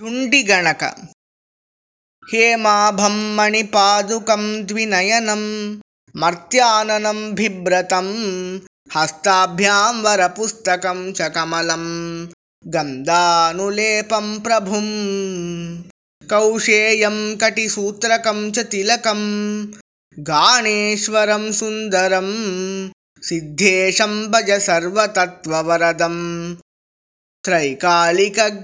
ढुण्डिगणक। हेमाभं मणिपादुकं द्विनयनं मर्त्याननं बिभ्रतं हस्ताभ्यां वरपुस्तकं च कमलं गन्धानुलेपं प्रभुं कौशेयं कटिसूत्रकं च तिलकं गाणेश्वरं सुन्दरं सिद्धेशं भज सर्वतत्त्ववरदम् त्रैकालिकज्ञानदम्।